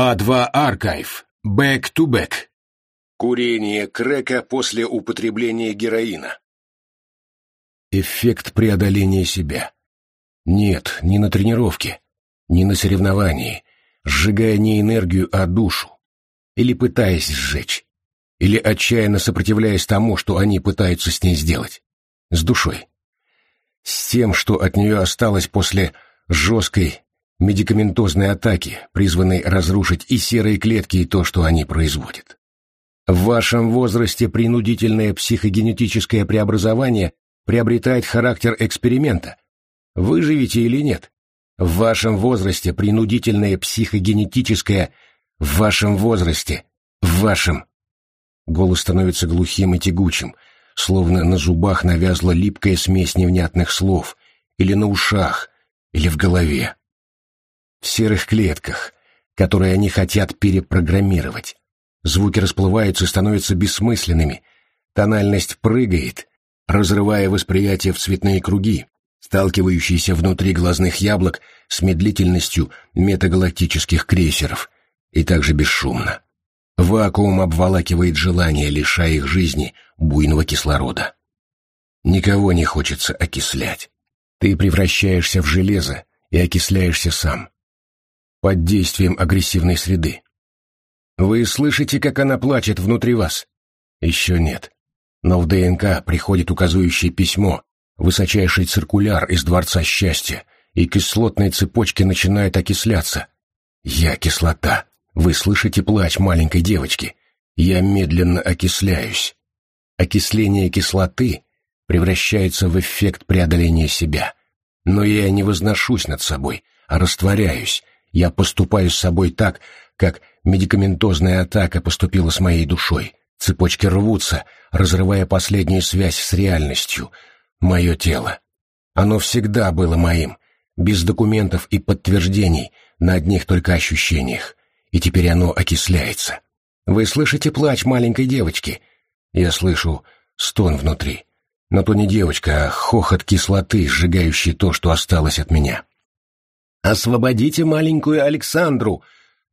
А2 Archive. Back to back. Курение крека после употребления героина. Эффект преодоления себя. Нет, не на тренировке, не на соревновании, сжигая не энергию, а душу. Или пытаясь сжечь. Или отчаянно сопротивляясь тому, что они пытаются с ней сделать. С душой. С тем, что от нее осталось после жесткой медикаментозной атаки, призванной разрушить и серые клетки, и то, что они производят. В вашем возрасте принудительное психогенетическое преобразование приобретает характер эксперимента. Выживете или нет? В вашем возрасте принудительное психогенетическое... В вашем возрасте... В вашем... Голос становится глухим и тягучим, словно на зубах навязла липкая смесь невнятных слов, или на ушах, или в голове в серых клетках, которые они хотят перепрограммировать. Звуки расплываются и становятся бессмысленными, тональность прыгает, разрывая восприятие в цветные круги, сталкивающиеся внутри глазных яблок с медлительностью метагалактических крейсеров, и также бесшумно. Вакуум обволакивает желание, лишая их жизни буйного кислорода. Никого не хочется окислять. Ты превращаешься в железо и окисляешься сам под действием агрессивной среды. Вы слышите, как она плачет внутри вас? Еще нет. Но в ДНК приходит указывающее письмо, высочайший циркуляр из Дворца Счастья, и кислотные цепочки начинают окисляться. Я кислота. Вы слышите плач маленькой девочки? Я медленно окисляюсь. Окисление кислоты превращается в эффект преодоления себя. Но я не возношусь над собой, а растворяюсь, я поступаю с собой так, как медикаментозная атака поступила с моей душой. Цепочки рвутся, разрывая последнюю связь с реальностью. Мое тело. Оно всегда было моим, без документов и подтверждений, на одних только ощущениях. И теперь оно окисляется. Вы слышите плач маленькой девочки? Я слышу стон внутри. Но то не девочка, а хохот кислоты, сжигающий то, что осталось от меня. «Освободите маленькую Александру!»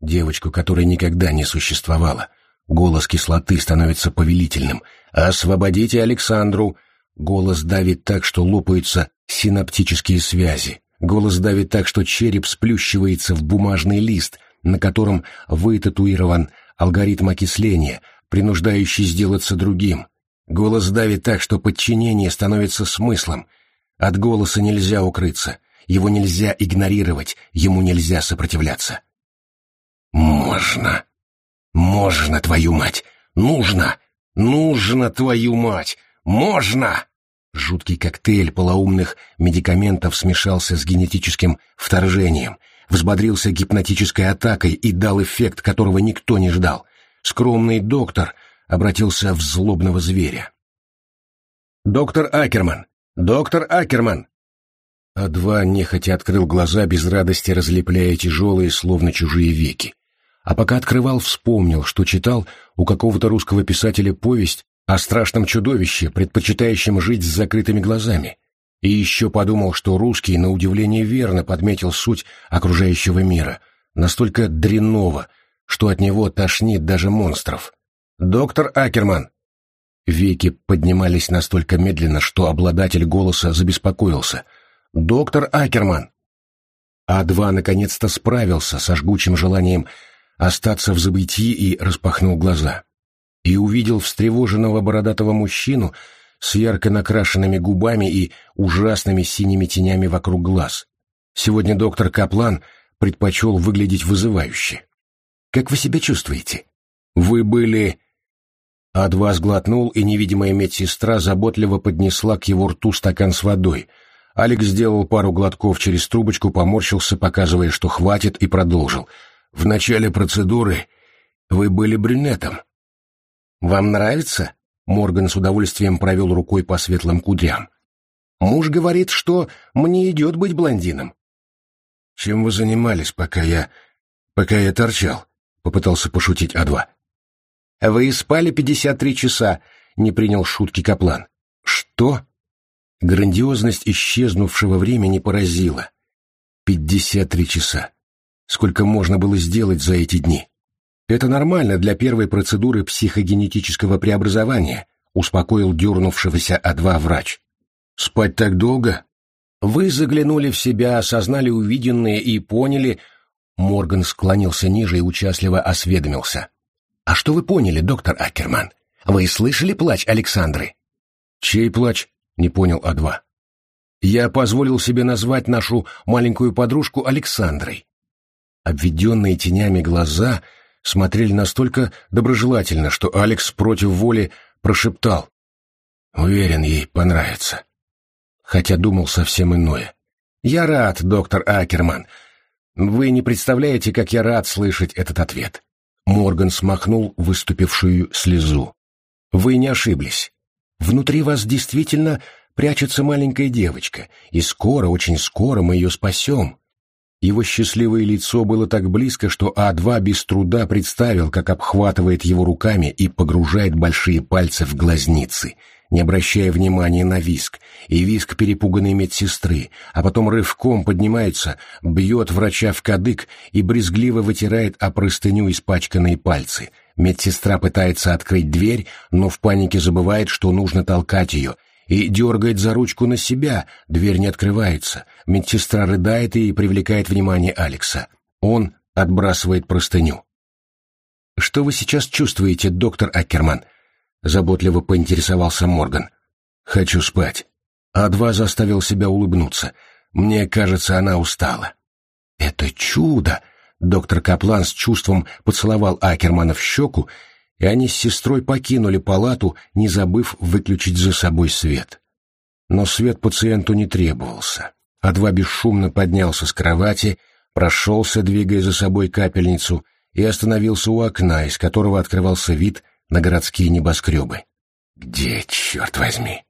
Девочку, которой никогда не существовало. Голос кислоты становится повелительным. «Освободите Александру!» Голос давит так, что лопаются синаптические связи. Голос давит так, что череп сплющивается в бумажный лист, на котором вытатуирован алгоритм окисления, принуждающий сделаться другим. Голос давит так, что подчинение становится смыслом. От голоса нельзя укрыться. Его нельзя игнорировать, ему нельзя сопротивляться. «Можно! Можно, твою мать! Нужно! Нужно, твою мать! Можно!» Жуткий коктейль полоумных медикаментов смешался с генетическим вторжением, взбодрился гипнотической атакой и дал эффект, которого никто не ждал. Скромный доктор обратился в злобного зверя. «Доктор Акерман! Доктор Акерман!» А два нехотя открыл глаза, без радости разлепляя тяжелые, словно чужие веки. А пока открывал, вспомнил, что читал у какого-то русского писателя повесть о страшном чудовище, предпочитающем жить с закрытыми глазами. И еще подумал, что русский, на удивление, верно подметил суть окружающего мира, настолько дрянного, что от него тошнит даже монстров. «Доктор Акерман!» Веки поднимались настолько медленно, что обладатель голоса забеспокоился — «Доктор Акерман!» А2 наконец-то справился со жгучим желанием остаться в забытии и распахнул глаза. И увидел встревоженного бородатого мужчину с ярко накрашенными губами и ужасными синими тенями вокруг глаз. Сегодня доктор Каплан предпочел выглядеть вызывающе. «Как вы себя чувствуете?» «Вы были...» А2 сглотнул, и невидимая медсестра заботливо поднесла к его рту стакан с водой — Алекс сделал пару глотков через трубочку, поморщился, показывая, что хватит, и продолжил. «В начале процедуры вы были брюнетом». «Вам нравится?» Морган с удовольствием провел рукой по светлым кудрям. «Муж говорит, что мне идет быть блондином». «Чем вы занимались, пока я... пока я торчал?» — попытался пошутить А2. «Вы спали пятьдесят три часа», — не принял шутки Каплан. «Что?» Грандиозность исчезнувшего времени поразила. Пятьдесят три часа. сколько можно было сделать за эти дни. Это нормально для первой процедуры психогенетического преобразования, успокоил дернувшегося А2 врач. Спать так долго? Вы заглянули в себя, осознали увиденное и поняли... Морган склонился ниже и участливо осведомился. «А что вы поняли, доктор Акерман? Вы слышали плач Александры?» «Чей плач?» — не понял А2. «Я позволил себе назвать нашу маленькую подружку Александрой». Обведенные тенями глаза смотрели настолько доброжелательно, что Алекс против воли прошептал. «Уверен, ей понравится». Хотя думал совсем иное. «Я рад, доктор Акерман. Вы не представляете, как я рад слышать этот ответ». Морган смахнул выступившую слезу. «Вы не ошиблись. Внутри вас действительно прячется маленькая девочка, и скоро, очень скоро мы ее спасем». Его счастливое лицо было так близко, что А2 без труда представил, как обхватывает его руками и погружает большие пальцы в глазницы, не обращая внимания на виск, и виск перепуганной медсестры, а потом рывком поднимается, бьет врача в кадык и брезгливо вытирает о простыню испачканные пальцы — Медсестра пытается открыть дверь, но в панике забывает, что нужно толкать ее, и дергает за ручку на себя, дверь не открывается. Медсестра рыдает и привлекает внимание Алекса. Он отбрасывает простыню. «Что вы сейчас чувствуете, доктор Аккерман?» Заботливо поинтересовался Морган. «Хочу спать». А2 заставил себя улыбнуться. Мне кажется, она устала. «Это чудо!» Доктор Каплан с чувством поцеловал Акермана в щеку, и они с сестрой покинули палату, не забыв выключить за собой свет. Но свет пациенту не требовался. А-два бесшумно поднялся с кровати, прошелся, двигая за собой капельницу, и остановился у окна, из которого открывался вид на городские небоскребы. Где, черт возьми?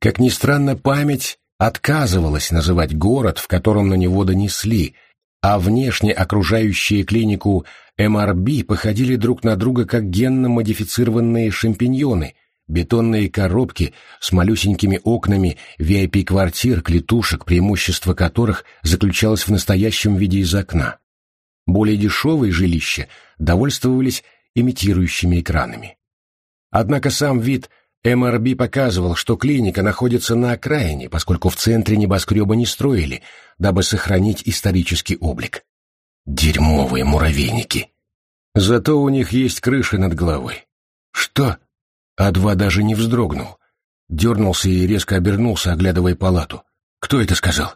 Как ни странно, память отказывалась называть город, в котором на него донесли, а внешне окружающие клинику МРБ походили друг на друга как генно-модифицированные шампиньоны, бетонные коробки с малюсенькими окнами VIP-квартир, клетушек, преимущество которых заключалось в настоящем виде из окна. Более дешевые жилища довольствовались имитирующими экранами. Однако сам вид МРБ показывал, что клиника находится на окраине, поскольку в центре небоскреба не строили, дабы сохранить исторический облик. Дерьмовые муравейники. Зато у них есть крыша над головой. Что? А2 даже не вздрогнул. Дернулся и резко обернулся, оглядывая палату. Кто это сказал?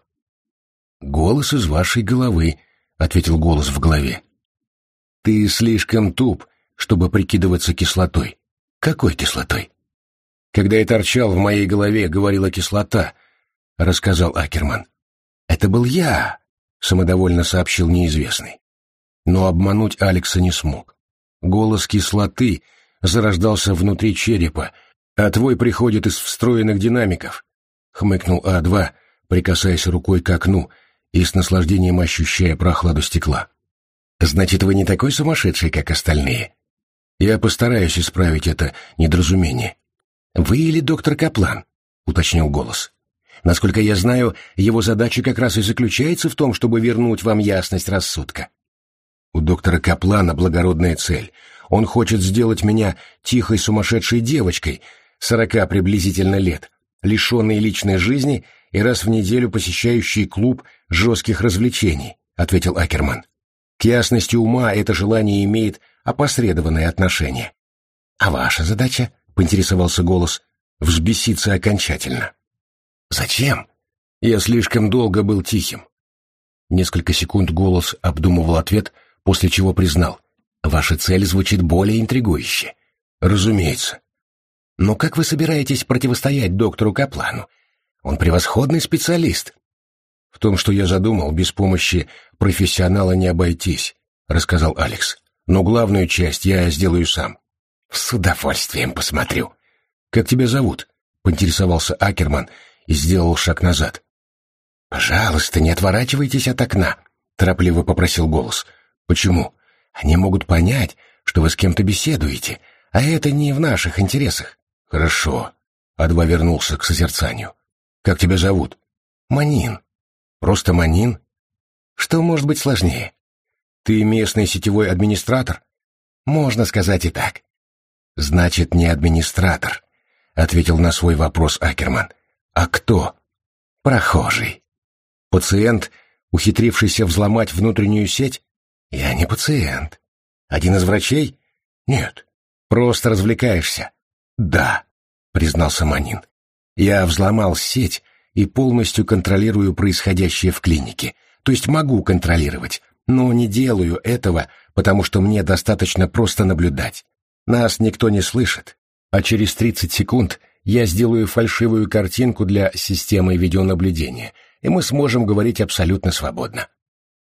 «Голос из вашей головы», — ответил голос в голове. «Ты слишком туп, чтобы прикидываться кислотой». «Какой кислотой?» Когда я торчал, в моей голове говорила кислота, — рассказал Акерман. «Это был я», — самодовольно сообщил неизвестный. Но обмануть Алекса не смог. Голос кислоты зарождался внутри черепа, а твой приходит из встроенных динамиков, — хмыкнул А2, прикасаясь рукой к окну и с наслаждением ощущая прохладу стекла. «Значит, вы не такой сумасшедший, как остальные?» «Я постараюсь исправить это недоразумение», «Вы или доктор Каплан?» — уточнил голос. «Насколько я знаю, его задача как раз и заключается в том, чтобы вернуть вам ясность рассудка». «У доктора Каплана благородная цель. Он хочет сделать меня тихой сумасшедшей девочкой, сорока приблизительно лет, лишенной личной жизни и раз в неделю посещающей клуб жестких развлечений», — ответил Акерман. «К ясности ума это желание имеет опосредованное отношение». «А ваша задача?» Поинтересовался голос, взбеситься окончательно. «Зачем? Я слишком долго был тихим». Несколько секунд голос обдумывал ответ, после чего признал. «Ваша цель звучит более интригующе». «Разумеется». «Но как вы собираетесь противостоять доктору Каплану? Он превосходный специалист». «В том, что я задумал, без помощи профессионала не обойтись», — рассказал Алекс. «Но главную часть я сделаю сам». «С удовольствием посмотрю». «Как тебя зовут?» — поинтересовался Акерман и сделал шаг назад. «Пожалуйста, не отворачивайтесь от окна», — торопливо попросил голос. «Почему? Они могут понять, что вы с кем-то беседуете, а это не в наших интересах». «Хорошо», — Адва вернулся к созерцанию. «Как тебя зовут?» «Манин». «Просто Манин?» «Что может быть сложнее?» Ты местный сетевой администратор? Можно сказать и так. Значит, не администратор, ответил на свой вопрос Акерман. А кто? Прохожий. Пациент, ухитрившийся взломать внутреннюю сеть? Я не пациент. Один из врачей? Нет. Просто развлекаешься? Да, признался Манин. Я взломал сеть и полностью контролирую происходящее в клинике. То есть могу контролировать, но не делаю этого, потому что мне достаточно просто наблюдать. Нас никто не слышит, а через 30 секунд я сделаю фальшивую картинку для системы видеонаблюдения, и мы сможем говорить абсолютно свободно.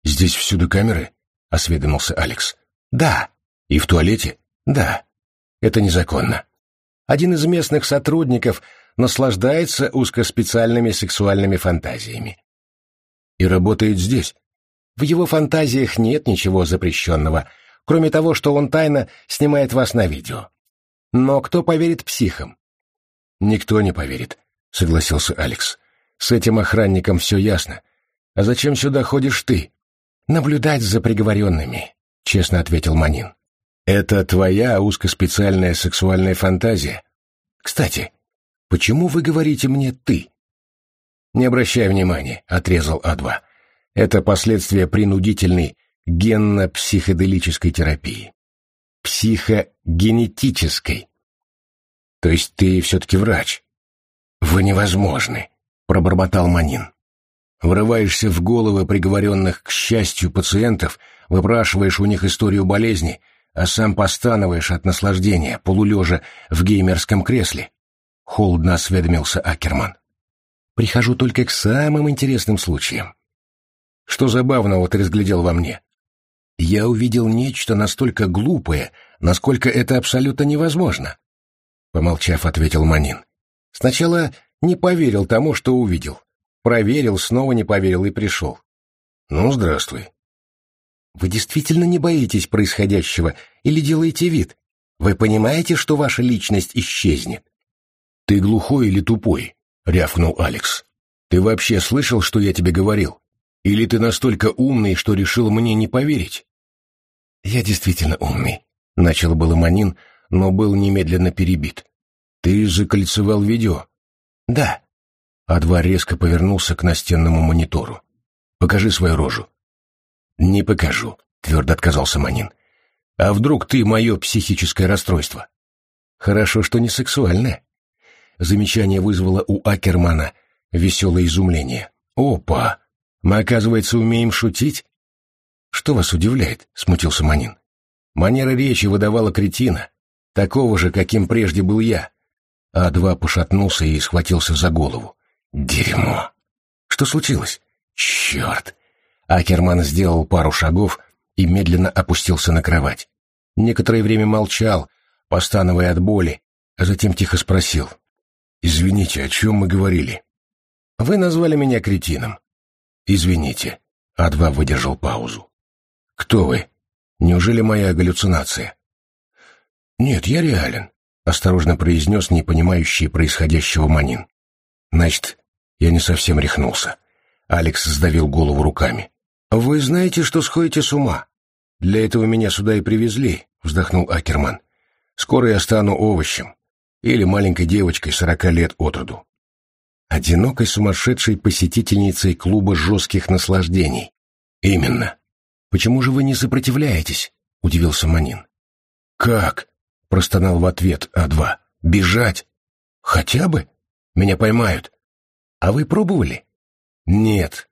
«Здесь всюду камеры?» — осведомился Алекс. «Да». «И в туалете?» «Да». «Это незаконно». Один из местных сотрудников наслаждается узкоспециальными сексуальными фантазиями. «И работает здесь?» В его фантазиях нет ничего запрещенного, кроме того, что он тайно снимает вас на видео. Но кто поверит психам? Никто не поверит, согласился Алекс. С этим охранником все ясно. А зачем сюда ходишь ты? Наблюдать за приговоренными, честно ответил Манин. Это твоя узкоспециальная сексуальная фантазия? Кстати, почему вы говорите мне «ты»? Не обращай внимания, отрезал А2. Это последствия принудительной генно-психоделической терапии. Психогенетической. То есть ты все-таки врач? Вы невозможны, пробормотал Манин. Врываешься в головы приговоренных к счастью пациентов, выпрашиваешь у них историю болезни, а сам постанываешь от наслаждения, полулежа в геймерском кресле. Холодно осведомился Акерман. Прихожу только к самым интересным случаям. Что забавного ты разглядел во мне? Я увидел нечто настолько глупое, насколько это абсолютно невозможно. Помолчав, ответил Манин. Сначала не поверил тому, что увидел. Проверил, снова не поверил и пришел. Ну, здравствуй. Вы действительно не боитесь происходящего или делаете вид? Вы понимаете, что ваша личность исчезнет? Ты глухой или тупой? Рявкнул Алекс. Ты вообще слышал, что я тебе говорил? Или ты настолько умный, что решил мне не поверить? Я действительно умный, начал было Манин, но был немедленно перебит. Ты закольцевал видео? Да. А2 резко повернулся к настенному монитору. Покажи свою рожу. Не покажу, твердо отказался Манин. А вдруг ты мое психическое расстройство? Хорошо, что не сексуальное. Замечание вызвало у Акермана веселое изумление. Опа! Мы, оказывается, умеем шутить? Что вас удивляет? Смутился Манин. Манера речи выдавала кретина, такого же, каким прежде был я. А2 пошатнулся и схватился за голову. Дерьмо! Что случилось? Черт! Акерман сделал пару шагов и медленно опустился на кровать. Некоторое время молчал, постановая от боли, а затем тихо спросил. «Извините, о чем мы говорили?» «Вы назвали меня кретином. «Извините». А2 выдержал паузу. «Кто вы? Неужели моя галлюцинация?» «Нет, я реален», — осторожно произнес непонимающий происходящего Манин. «Значит, я не совсем рехнулся». Алекс сдавил голову руками. «Вы знаете, что сходите с ума? Для этого меня сюда и привезли», — вздохнул Акерман. «Скоро я стану овощем. Или маленькой девочкой сорока лет от роду одинокой сумасшедшей посетительницей клуба жестких наслаждений. Именно. Почему же вы не сопротивляетесь? Удивился Манин. Как? Простонал в ответ А2. Бежать? Хотя бы? Меня поймают. А вы пробовали? Нет.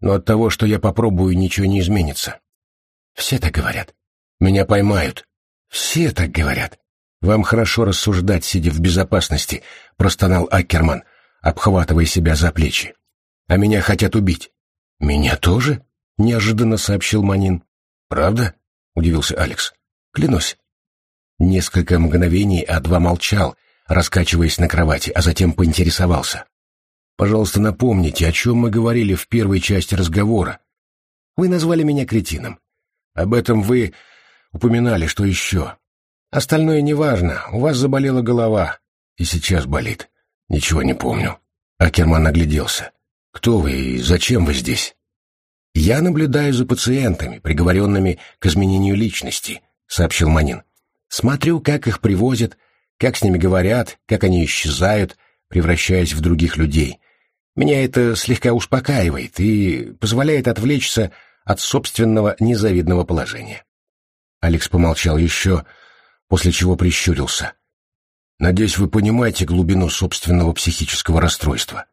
Но от того, что я попробую, ничего не изменится. Все так говорят. Меня поймают. Все так говорят. Вам хорошо рассуждать, сидя в безопасности, простонал Аккерман обхватывая себя за плечи. «А меня хотят убить». «Меня тоже?» — неожиданно сообщил Манин. «Правда?» — удивился Алекс. «Клянусь». Несколько мгновений А2 молчал, раскачиваясь на кровати, а затем поинтересовался. «Пожалуйста, напомните, о чем мы говорили в первой части разговора. Вы назвали меня кретином. Об этом вы упоминали, что еще. Остальное неважно, у вас заболела голова, и сейчас болит. «Ничего не помню». Акерман огляделся. «Кто вы и зачем вы здесь?» «Я наблюдаю за пациентами, приговоренными к изменению личности», — сообщил Манин. «Смотрю, как их привозят, как с ними говорят, как они исчезают, превращаясь в других людей. Меня это слегка успокаивает и позволяет отвлечься от собственного незавидного положения». Алекс помолчал еще, после чего прищурился. «Надеюсь, вы понимаете глубину собственного психического расстройства».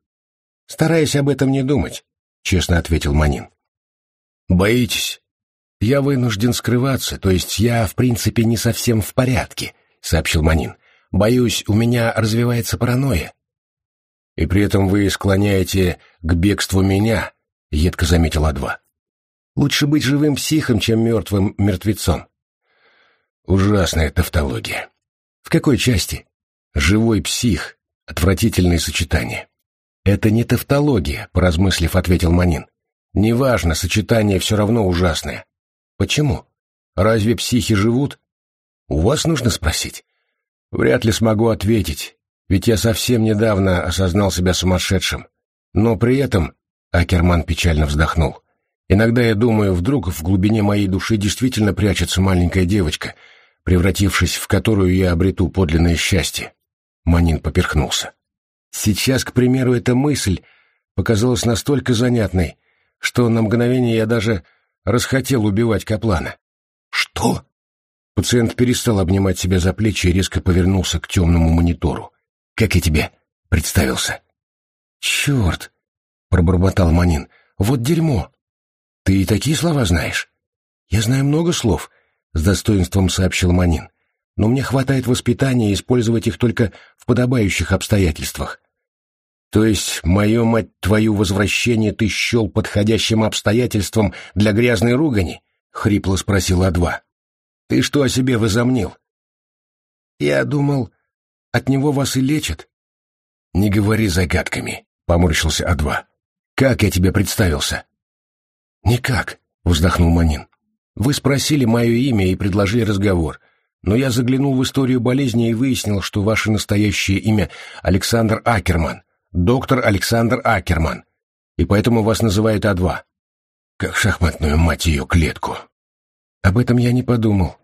«Стараюсь об этом не думать», — честно ответил Манин. «Боитесь?» «Я вынужден скрываться, то есть я, в принципе, не совсем в порядке», — сообщил Манин. «Боюсь, у меня развивается паранойя». «И при этом вы склоняете к бегству меня», — едко заметил А2. «Лучше быть живым психом, чем мертвым мертвецом». Ужасная тавтология. В какой части? Живой псих. Отвратительное сочетание. Это не тавтология, поразмыслив, ответил Манин. Неважно, сочетание все равно ужасное. Почему? Разве психи живут? У вас нужно спросить. Вряд ли смогу ответить, ведь я совсем недавно осознал себя сумасшедшим. Но при этом, Акерман печально вздохнул, иногда я думаю, вдруг в глубине моей души действительно прячется маленькая девочка, превратившись в которую я обрету подлинное счастье. Манин поперхнулся. Сейчас, к примеру, эта мысль показалась настолько занятной, что на мгновение я даже расхотел убивать Каплана. «Что?» Пациент перестал обнимать себя за плечи и резко повернулся к темному монитору. «Как я тебе представился?» «Черт!» — пробормотал Манин. «Вот дерьмо! Ты и такие слова знаешь?» «Я знаю много слов», — с достоинством сообщил Манин. «Но мне хватает воспитания использовать их только в подобающих обстоятельствах. То есть мое, мать твою, возвращение ты счел подходящим обстоятельством для грязной ругани? — хрипло спросил А2. — Ты что о себе возомнил? — Я думал, от него вас и лечат. — Не говори загадками, — поморщился А2. — Как я тебе представился? — Никак, — вздохнул Манин. — Вы спросили мое имя и предложили разговор, но я заглянул в историю болезни и выяснил, что ваше настоящее имя Александр Акерман — доктор Александр Акерман, и поэтому вас называют А2. Как шахматную мать ее клетку. Об этом я не подумал.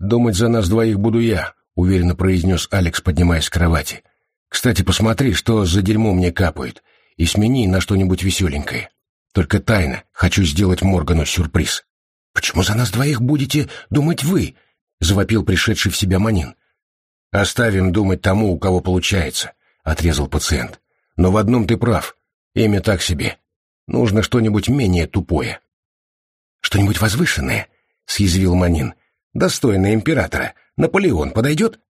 Думать за нас двоих буду я, уверенно произнес Алекс, поднимаясь с кровати. Кстати, посмотри, что за дерьмо мне капает, и смени на что-нибудь веселенькое. Только тайно, хочу сделать Моргану сюрприз. Почему за нас двоих будете думать вы? завопил пришедший в себя Манин. Оставим думать тому, у кого получается отрезал пациент. «Но в одном ты прав. Имя так себе. Нужно что-нибудь менее тупое». «Что-нибудь возвышенное?» — съязвил Манин. «Достойное императора. Наполеон подойдет?»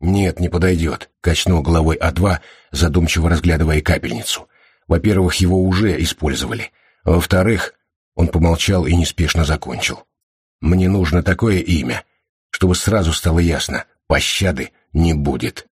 «Нет, не подойдет», — качнул головой А2, задумчиво разглядывая капельницу. «Во-первых, его уже использовали. Во-вторых...» Он помолчал и неспешно закончил. «Мне нужно такое имя, чтобы сразу стало ясно, пощады не будет».